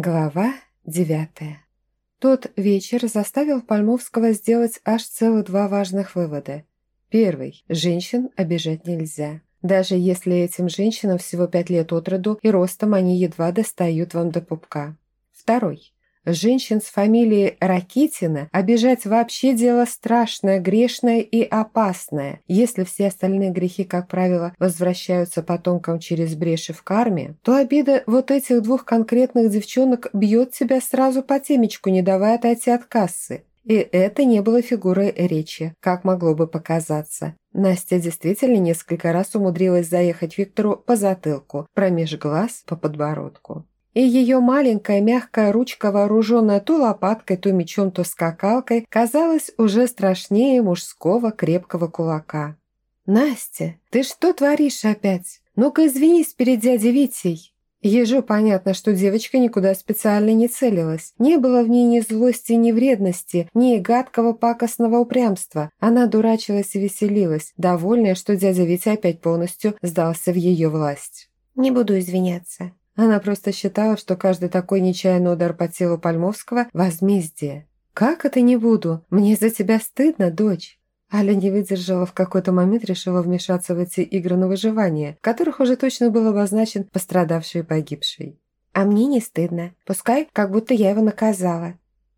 Глава девятая. Тот вечер заставил Пальмовского сделать аж целых два важных вывода. Первый. Женщин обижать нельзя. Даже если этим женщинам всего пять лет от роду и ростом они едва достают вам до пупка. Второй. Женщин с фамилией Ракитина обижать вообще дело страшное, грешное и опасное. Если все остальные грехи, как правило, возвращаются потомкам через бреши в карме, то обида вот этих двух конкретных девчонок бьет тебя сразу по темечку, не давая отойти от кассы. И это не было фигурой речи, как могло бы показаться. Настя действительно несколько раз умудрилась заехать Виктору по затылку, промеж глаз по подбородку и ее маленькая мягкая ручка, вооруженная то лопаткой, то мечом, то скакалкой, казалась уже страшнее мужского крепкого кулака. «Настя, ты что творишь опять? Ну-ка извинись перед дядей Витей!» Ежу понятно, что девочка никуда специально не целилась. Не было в ней ни злости, ни вредности, ни гадкого пакостного упрямства. Она дурачилась и веселилась, довольная, что дядя Витя опять полностью сдался в ее власть. «Не буду извиняться. Она просто считала, что каждый такой нечаянный удар по телу Пальмовского – возмездие. «Как это не буду? Мне за тебя стыдно, дочь!» Аля не выдержала в какой-то момент, решила вмешаться в эти игры на выживание, в которых уже точно был обозначен пострадавший и погибший. «А мне не стыдно. Пускай, как будто я его наказала».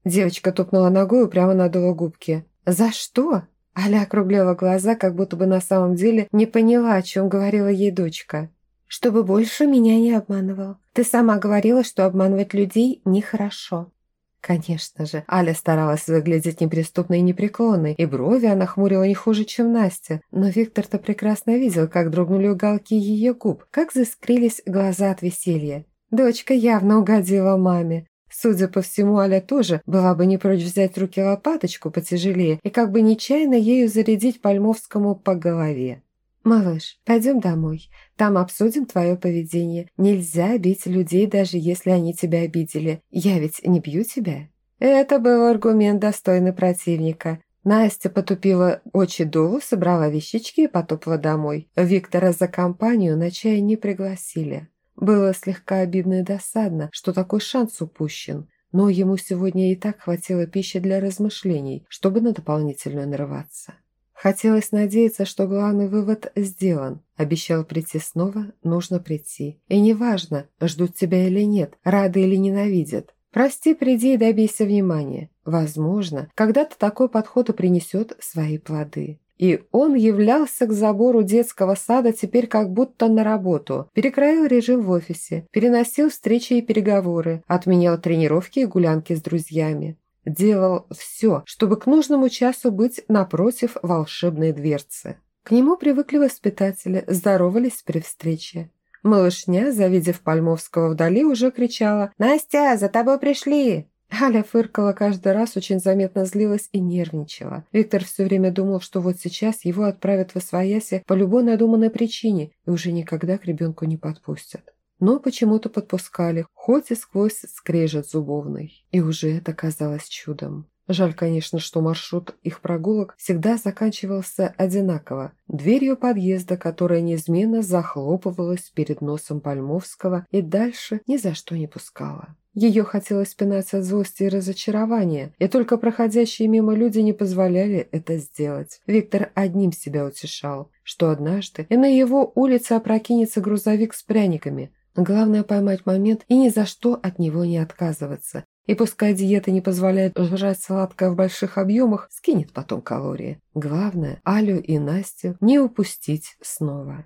Девочка топнула ногой и прямо надула губки. «За что?» Аля округлила глаза, как будто бы на самом деле не поняла, о чем говорила ей дочка чтобы больше меня не обманывал. Ты сама говорила, что обманывать людей нехорошо». Конечно же, Аля старалась выглядеть неприступной и непреклонной, и брови она хмурила не хуже, чем Настя. Но Виктор-то прекрасно видел, как дрогнули уголки ее губ, как заскрились глаза от веселья. Дочка явно угодила маме. Судя по всему, Аля тоже была бы не прочь взять руки лопаточку потяжелее и как бы нечаянно ею зарядить Пальмовскому по голове. «Малыш, пойдем домой. Там обсудим твое поведение. Нельзя бить людей, даже если они тебя обидели. Я ведь не бью тебя». Это был аргумент, достойный противника. Настя потупила очи долу, собрала вещички и потопала домой. Виктора за компанию на чай не пригласили. Было слегка обидно и досадно, что такой шанс упущен. Но ему сегодня и так хватило пищи для размышлений, чтобы на дополнительную нарываться. Хотелось надеяться, что главный вывод сделан. Обещал прийти снова, нужно прийти. И неважно, ждут тебя или нет, рады или ненавидят. Прости, приди и добейся внимания. Возможно, когда-то такой подход и принесет свои плоды. И он являлся к забору детского сада теперь как будто на работу. Перекроил режим в офисе, переносил встречи и переговоры, отменял тренировки и гулянки с друзьями делал все, чтобы к нужному часу быть напротив волшебной дверцы. К нему привыкли воспитатели, здоровались при встрече. Малышня, завидев Пальмовского вдали, уже кричала «Настя, за тобой пришли!» Аля фыркала каждый раз, очень заметно злилась и нервничала. Виктор все время думал, что вот сейчас его отправят в Освояси по любой надуманной причине и уже никогда к ребенку не подпустят но почему-то подпускали, хоть и сквозь скрежет зубовный. И уже это казалось чудом. Жаль, конечно, что маршрут их прогулок всегда заканчивался одинаково. Дверью подъезда, которая неизменно захлопывалась перед носом Пальмовского и дальше ни за что не пускала. Ее хотелось пинать от злости и разочарования, и только проходящие мимо люди не позволяли это сделать. Виктор одним себя утешал, что однажды и на его улице опрокинется грузовик с пряниками, Главное поймать момент и ни за что от него не отказываться. И пускай диета не позволяет жрать сладкое в больших объемах, скинет потом калории. Главное, Алю и Настю не упустить снова.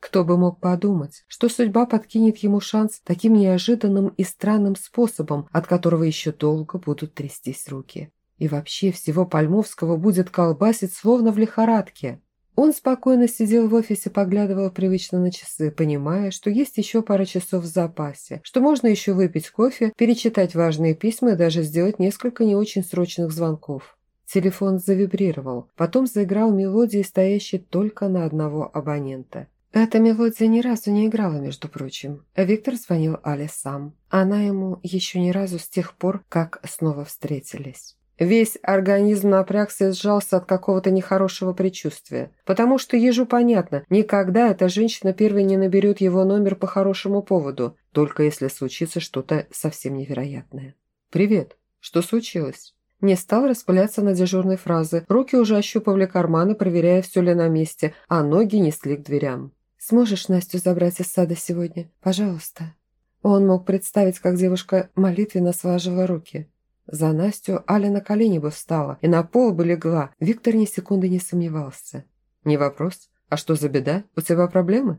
Кто бы мог подумать, что судьба подкинет ему шанс таким неожиданным и странным способом, от которого еще долго будут трястись руки. И вообще всего Пальмовского будет колбасить словно в лихорадке. Он спокойно сидел в офисе, поглядывал привычно на часы, понимая, что есть еще пара часов в запасе, что можно еще выпить кофе, перечитать важные письма и даже сделать несколько не очень срочных звонков. Телефон завибрировал, потом заиграл мелодии, стоящей только на одного абонента. Эта мелодия ни разу не играла, между прочим. Виктор звонил Але сам. Она ему еще ни разу с тех пор, как снова встретились. Весь организм напрягся и сжался от какого-то нехорошего предчувствия. Потому что ежу понятно, никогда эта женщина первой не наберет его номер по хорошему поводу, только если случится что-то совсем невероятное. «Привет. Что случилось?» Не стал распыляться на дежурной фразы. Руки уже ощупывали карманы, проверяя, все ли на месте, а ноги несли к дверям. «Сможешь Настю забрать из сада сегодня? Пожалуйста». Он мог представить, как девушка молитвенно сложила руки. За Настю Аля на колени бы встала и на пол бы легла. Виктор ни секунды не сомневался. «Не вопрос. А что за беда? У тебя проблемы?»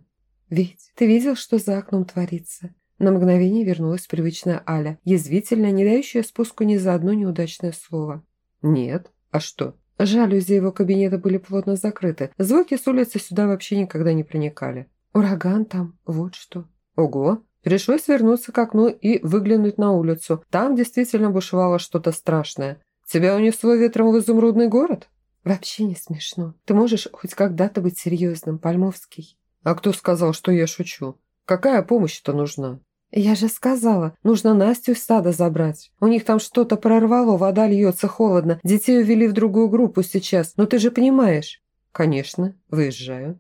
«Ведь ты видел, что за окном творится?» На мгновение вернулась привычная Аля, язвительно, не дающая спуску ни за одно неудачное слово. «Нет. А что?» Жалюзи его кабинета были плотно закрыты. Звуки с улицы сюда вообще никогда не проникали. «Ураган там, вот что». «Ого!» Пришлось вернуться к окну и выглянуть на улицу. Там действительно бушевало что-то страшное. «Тебя унесло ветром в изумрудный город?» «Вообще не смешно. Ты можешь хоть когда-то быть серьезным, Пальмовский?» «А кто сказал, что я шучу? Какая помощь-то нужна?» «Я же сказала, нужно Настю из сада забрать. У них там что-то прорвало, вода льется холодно. Детей увели в другую группу сейчас, но ты же понимаешь». «Конечно, выезжаю».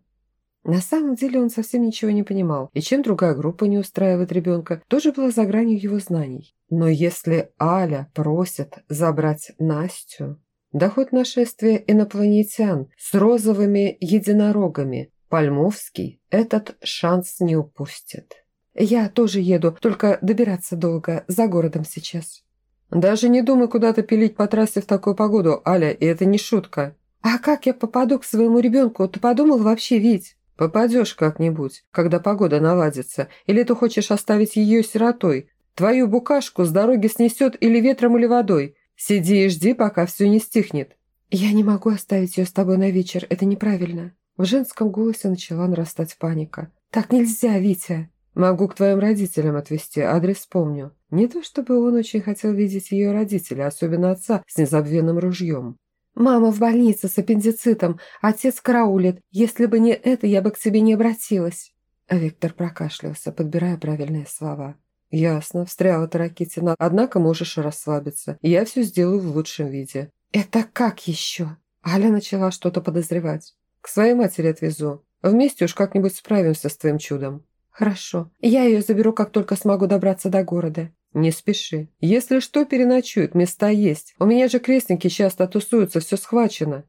На самом деле он совсем ничего не понимал, и чем другая группа не устраивает ребенка, тоже было за гранью его знаний. Но если Аля просит забрать Настю, да хоть нашествие инопланетян с розовыми единорогами, Пальмовский этот шанс не упустит. «Я тоже еду, только добираться долго, за городом сейчас». «Даже не думай куда-то пилить по трассе в такую погоду, Аля, и это не шутка». «А как я попаду к своему ребенку? Ты подумал вообще, Вить?» «Попадешь как-нибудь, когда погода наладится, или ты хочешь оставить ее сиротой? Твою букашку с дороги снесет или ветром, или водой. Сиди и жди, пока все не стихнет». «Я не могу оставить ее с тобой на вечер, это неправильно». В женском голосе начала нарастать паника. «Так нельзя, Витя!» Могу к твоим родителям отвезти, адрес помню. Не то чтобы он очень хотел видеть ее родителей, особенно отца с незабвенным ружьем. «Мама в больнице с аппендицитом, отец караулит. Если бы не это, я бы к тебе не обратилась». Виктор прокашлялся, подбирая правильные слова. «Ясно, встряла Таракитина. Однако можешь расслабиться. Я все сделаю в лучшем виде». «Это как еще?» Аля начала что-то подозревать. «К своей матери отвезу. Вместе уж как-нибудь справимся с твоим чудом». «Хорошо. Я ее заберу, как только смогу добраться до города». «Не спеши. Если что, переночуют, места есть. У меня же крестники часто тусуются, все схвачено».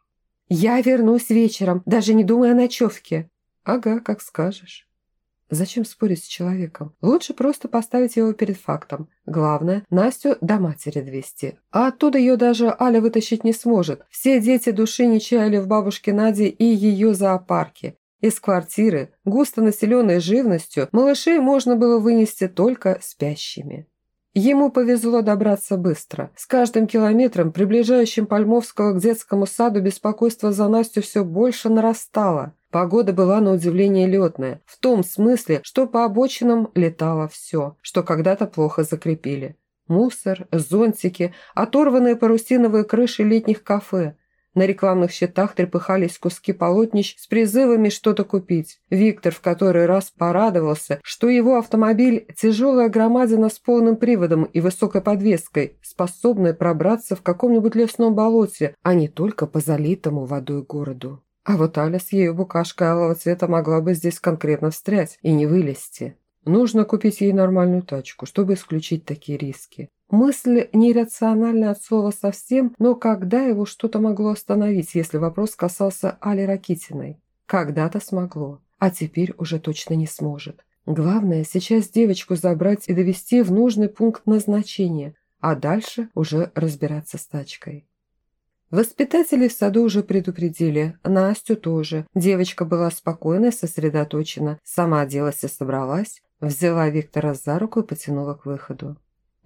«Я вернусь вечером, даже не думая о ночевке». «Ага, как скажешь». Зачем спорить с человеком? Лучше просто поставить его перед фактом. Главное, Настю до матери довести. А оттуда ее даже Аля вытащить не сможет. Все дети души не чаяли в бабушке Наде и ее зоопарке. Из квартиры, густо населенной живностью, малышей можно было вынести только спящими. Ему повезло добраться быстро. С каждым километром, приближающим Пальмовского к детскому саду, беспокойство за Настю все больше нарастало. Погода была на удивление летная, в том смысле, что по обочинам летало все, что когда-то плохо закрепили. Мусор, зонтики, оторванные парусиновые крыши летних кафе – на рекламных щитах трепыхались куски полотнищ с призывами что-то купить. Виктор в который раз порадовался, что его автомобиль – тяжелая громадина с полным приводом и высокой подвеской, способная пробраться в каком-нибудь лесном болоте, а не только по залитому водой городу. А вот Аля с ее букашкой алого цвета могла бы здесь конкретно встрять и не вылезти. Нужно купить ей нормальную тачку, чтобы исключить такие риски. Мысль нерациональна от слова совсем, но когда его что-то могло остановить, если вопрос касался Али Ракитиной? Когда-то смогло, а теперь уже точно не сможет. Главное сейчас девочку забрать и довести в нужный пункт назначения, а дальше уже разбираться с тачкой. Воспитатели в саду уже предупредили, Настю тоже. Девочка была спокойна сосредоточена, сама оделась и собралась, взяла Виктора за руку и потянула к выходу.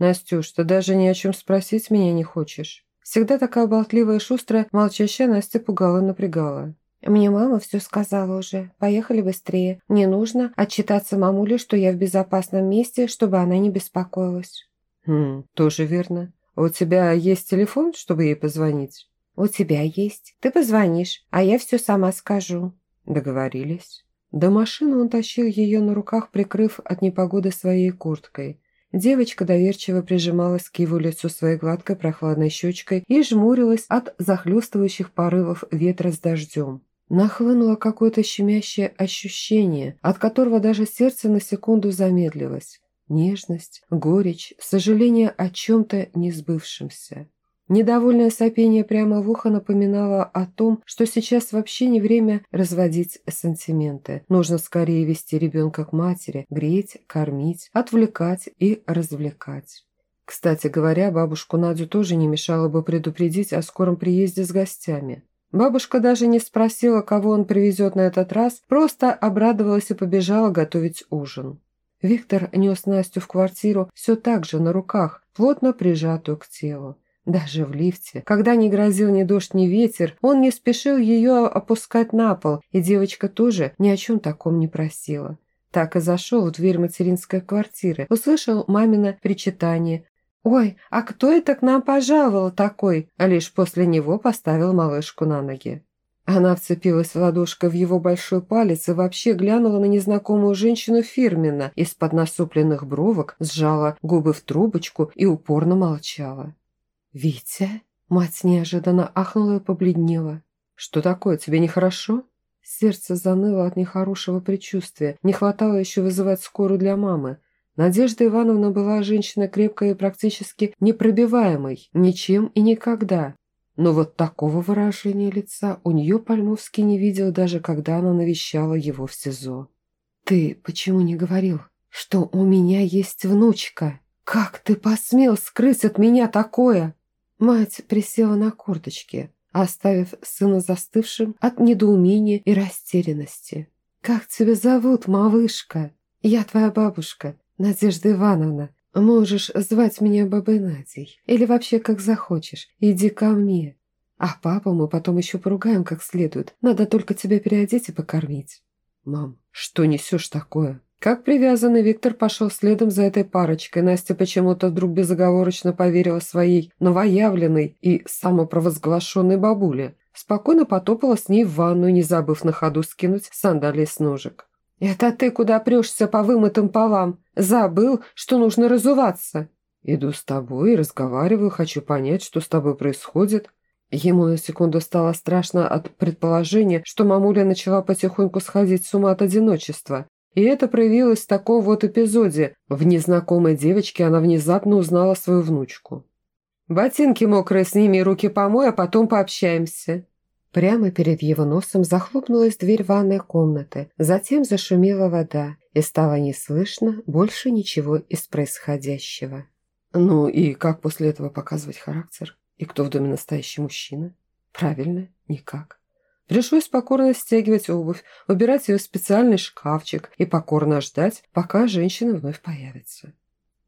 «Настюш, ты даже ни о чем спросить меня не хочешь?» Всегда такая болтливая и шустрая, молчащая Настя пугала и напрягала. «Мне мама все сказала уже. Поехали быстрее. Мне нужно отчитаться мамуле, что я в безопасном месте, чтобы она не беспокоилась». «Хм, тоже верно. У тебя есть телефон, чтобы ей позвонить?» «У тебя есть. Ты позвонишь, а я все сама скажу». «Договорились». До машины он тащил ее на руках, прикрыв от непогоды своей курткой. Девочка доверчиво прижималась к его лицу своей гладкой прохладной щечкой и жмурилась от захлестывающих порывов ветра с дождем. Нахлынуло какое-то щемящее ощущение, от которого даже сердце на секунду замедлилось. Нежность, горечь, сожаление о чем-то несбывшемся. Недовольное сопение прямо в ухо напоминало о том, что сейчас вообще не время разводить сантименты. Нужно скорее вести ребенка к матери, греть, кормить, отвлекать и развлекать. Кстати говоря, бабушку Надю тоже не мешало бы предупредить о скором приезде с гостями. Бабушка даже не спросила, кого он привезет на этот раз, просто обрадовалась и побежала готовить ужин. Виктор нес Настю в квартиру все так же на руках, плотно прижатую к телу. Даже в лифте, когда не грозил ни дождь, ни ветер, он не спешил ее опускать на пол, и девочка тоже ни о чем таком не просила. Так и зашел в дверь материнской квартиры, услышал мамино причитание. «Ой, а кто это к нам пожаловал такой?» А лишь после него поставил малышку на ноги. Она вцепилась ладошкой в его большой палец и вообще глянула на незнакомую женщину фирменно, из-под насупленных бровок сжала губы в трубочку и упорно молчала. «Витя?» Мать неожиданно ахнула и побледнела. «Что такое, тебе нехорошо?» Сердце заныло от нехорошего предчувствия. Не хватало еще вызывать скорую для мамы. Надежда Ивановна была женщина крепкая и практически непробиваемой. Ничем и никогда. Но вот такого выражения лица у нее Пальмовский не видел, даже когда она навещала его в СИЗО. «Ты почему не говорил, что у меня есть внучка? Как ты посмел скрыть от меня такое?» Мать присела на корточки, оставив сына застывшим от недоумения и растерянности. «Как тебя зовут, малышка? Я твоя бабушка, Надежда Ивановна. Можешь звать меня бабой Надей. Или вообще как захочешь. Иди ко мне. А папу мы потом еще поругаем как следует. Надо только тебя переодеть и покормить». «Мам, что несешь такое?» Как привязанный, Виктор пошел следом за этой парочкой. Настя почему-то вдруг безоговорочно поверила своей новоявленной и самопровозглашенной бабуле. Спокойно потопала с ней в ванную, не забыв на ходу скинуть сандалии с ножек. «Это ты куда прешься по вымытым полам? Забыл, что нужно разуваться?» «Иду с тобой и разговариваю, хочу понять, что с тобой происходит». Ему на секунду стало страшно от предположения, что мамуля начала потихоньку сходить с ума от одиночества. И это проявилось в таком вот эпизоде. В незнакомой девочке она внезапно узнала свою внучку. «Ботинки мокрые, сними, руки помой, а потом пообщаемся». Прямо перед его носом захлопнулась дверь ванной комнаты, затем зашумела вода, и стало не слышно больше ничего из происходящего. Ну и как после этого показывать характер? И кто в доме настоящий мужчина? Правильно, никак. Пришлось покорно стягивать обувь, убирать ее в специальный шкафчик и покорно ждать, пока женщина вновь появится.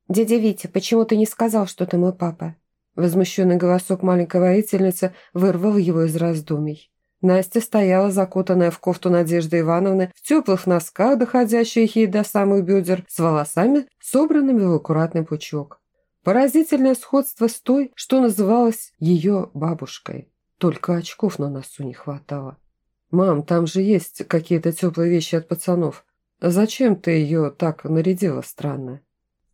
«Дядя Витя, почему ты не сказал, что ты мой папа?» Возмущенный голосок маленькой воительницы вырвал его из раздумий. Настя стояла, закутанная в кофту Надежды Ивановны, в теплых носках, доходящих ей до самых бедер, с волосами, собранными в аккуратный пучок. Поразительное сходство с той, что называлось ее бабушкой. Только очков на носу не хватало. «Мам, там же есть какие-то теплые вещи от пацанов. Зачем ты ее так нарядила странно?»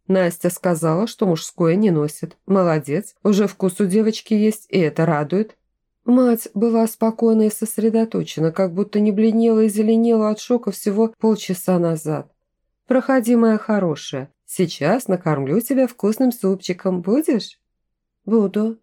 Настя сказала, что мужское не носит. Молодец, уже вкус у девочки есть, и это радует. Мать была спокойна и сосредоточена, как будто не бледнела и зеленела от шока всего полчаса назад. «Проходи, моя хорошая. Сейчас накормлю тебя вкусным супчиком. Будешь?» «Буду»,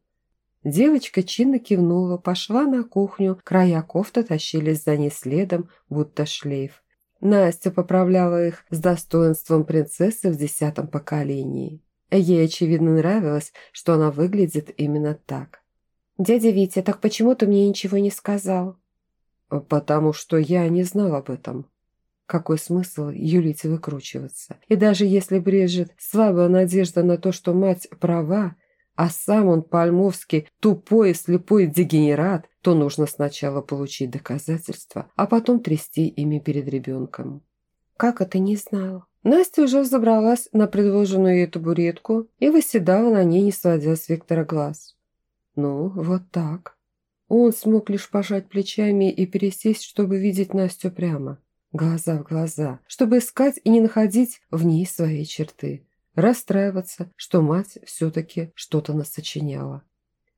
Девочка чинно кивнула, пошла на кухню, края кофта тащились за ней следом, будто шлейф. Настя поправляла их с достоинством принцессы в десятом поколении. Ей, очевидно, нравилось, что она выглядит именно так. «Дядя Витя, так почему ты мне ничего не сказал?» «Потому что я не знал об этом», какой смысл юлить и выкручиваться? И даже если брежет слабая надежда на то, что мать права, а сам он Пальмовский тупой и слепой дегенерат, то нужно сначала получить доказательства, а потом трясти ими перед ребенком. Как это не знал? Настя уже взобралась на предложенную ей табуретку и восседала на ней, не сводя с Виктора глаз. Ну, вот так. Он смог лишь пожать плечами и пересесть, чтобы видеть Настю прямо, глаза в глаза, чтобы искать и не находить в ней свои черты. Расстраиваться, что мать все-таки что-то насочиняла.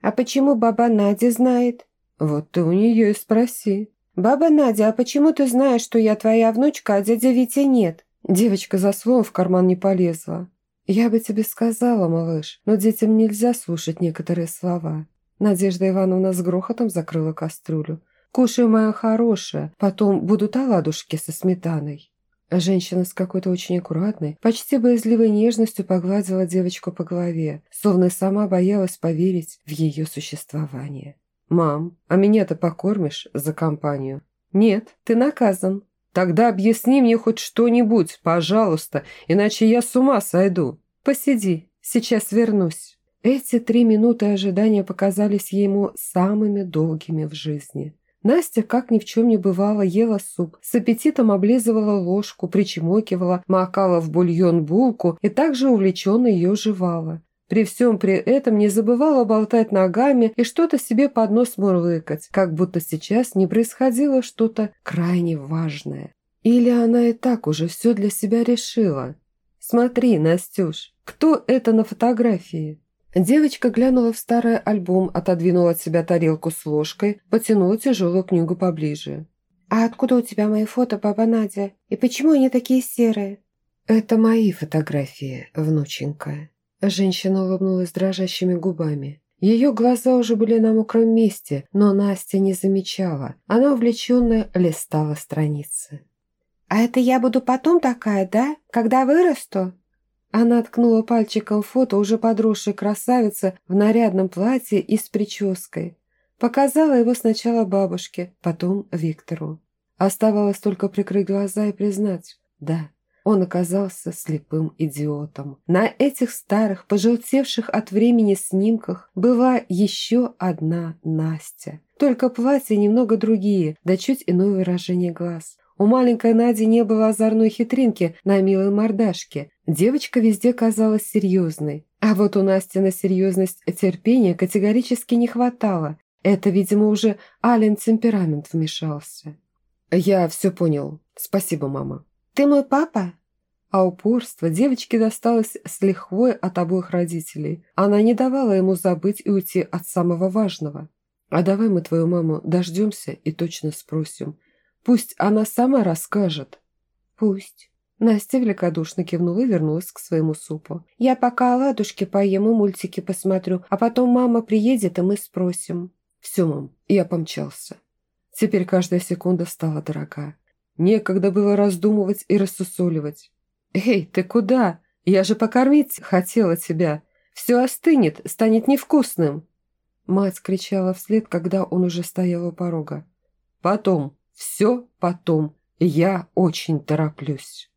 «А почему баба Надя знает?» «Вот ты у нее и спроси». «Баба Надя, а почему ты знаешь, что я твоя внучка, а дядя Витя нет?» Девочка за словом в карман не полезла. «Я бы тебе сказала, малыш, но детям нельзя слушать некоторые слова». Надежда Ивановна с грохотом закрыла кастрюлю. «Кушай, моя хорошая, потом будут оладушки со сметаной». Женщина с какой-то очень аккуратной, почти боязливой нежностью погладила девочку по голове, словно сама боялась поверить в ее существование. «Мам, а меня-то покормишь за компанию?» «Нет, ты наказан». «Тогда объясни мне хоть что-нибудь, пожалуйста, иначе я с ума сойду». «Посиди, сейчас вернусь». Эти три минуты ожидания показались ему самыми долгими в жизни. Настя, как ни в чем не бывало, ела суп, с аппетитом облизывала ложку, причмокивала, макала в бульон булку и также увлеченно ее жевала. При всем при этом не забывала болтать ногами и что-то себе под нос мурлыкать, как будто сейчас не происходило что-то крайне важное. Или она и так уже все для себя решила. «Смотри, Настюш, кто это на фотографии?» Девочка глянула в старый альбом, отодвинула от себя тарелку с ложкой, потянула тяжелую книгу поближе. «А откуда у тебя мои фото, баба Надя? И почему они такие серые?» «Это мои фотографии, внученька». Женщина улыбнулась дрожащими губами. Ее глаза уже были на мокром месте, но Настя не замечала. Она увлеченно листала страницы. «А это я буду потом такая, да? Когда вырасту?» Она ткнула пальчиком фото уже подросшей красавицы в нарядном платье и с прической. Показала его сначала бабушке, потом Виктору. Оставалось только прикрыть глаза и признать «да». Он оказался слепым идиотом. На этих старых, пожелтевших от времени снимках была еще одна Настя. Только платья немного другие, да чуть иное выражение глаз. У маленькой Нади не было озорной хитринки на милой мордашке. Девочка везде казалась серьезной. А вот у Насти на серьезность терпения категорически не хватало. Это, видимо, уже Ален темперамент вмешался. «Я все понял. Спасибо, мама». «Ты мой папа?» А упорство девочке досталось с лихвой от обоих родителей. Она не давала ему забыть и уйти от самого важного. «А давай мы твою маму дождемся и точно спросим, Пусть она сама расскажет». «Пусть». Настя великодушно кивнула и вернулась к своему супу. «Я пока оладушки поем и мультики посмотрю, а потом мама приедет, и мы спросим». «Все, мам, я помчался». Теперь каждая секунда стала дорога. Некогда было раздумывать и рассусоливать. «Эй, ты куда? Я же покормить хотела тебя. Все остынет, станет невкусным». Мать кричала вслед, когда он уже стоял у порога. «Потом, все потом. Я очень тороплюсь.